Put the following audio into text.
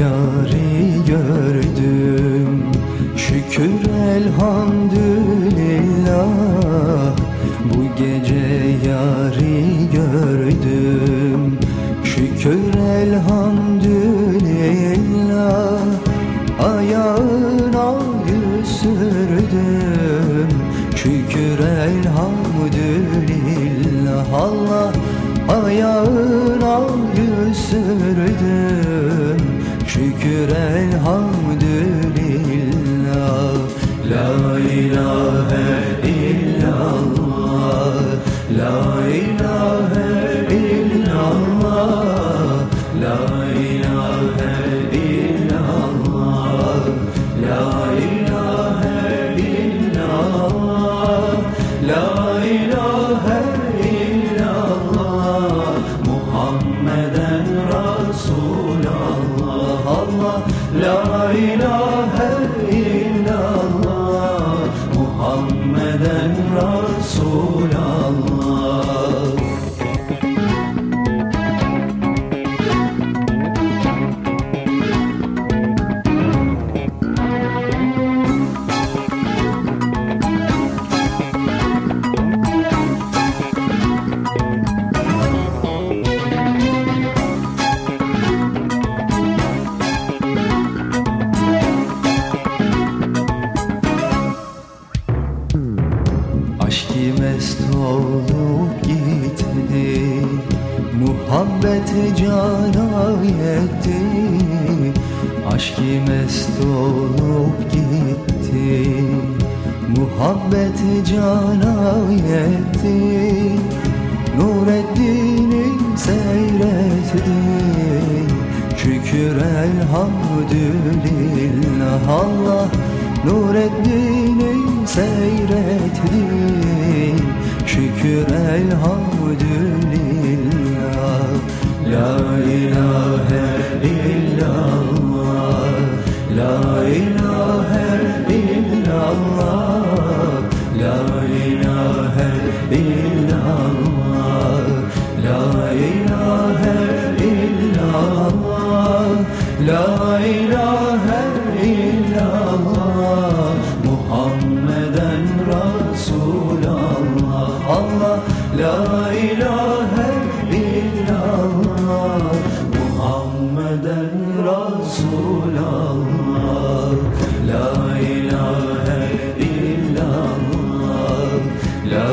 yari gördüm. Şükür elhamdülillah. Bu gece yari gördüm. Şükür elhamdülillah. Ayağına gül sürdüm. Şükür elhamdülillah. Allah ayağına gül sürdüm. Şükür elhamdülillah. La ilahe illallah. La ilahe illallah. La ilahe illallah. La ilahe ilahe illallah Muhammeden Resulallah mest gitti Muhabbet cana yetti Aşkı mest olup gitti Muhabbet cana yetti Nureddin'i seyretti Şükür elhamdülillah. Allah Nureddin'i seyretti Şükür elhamdülillah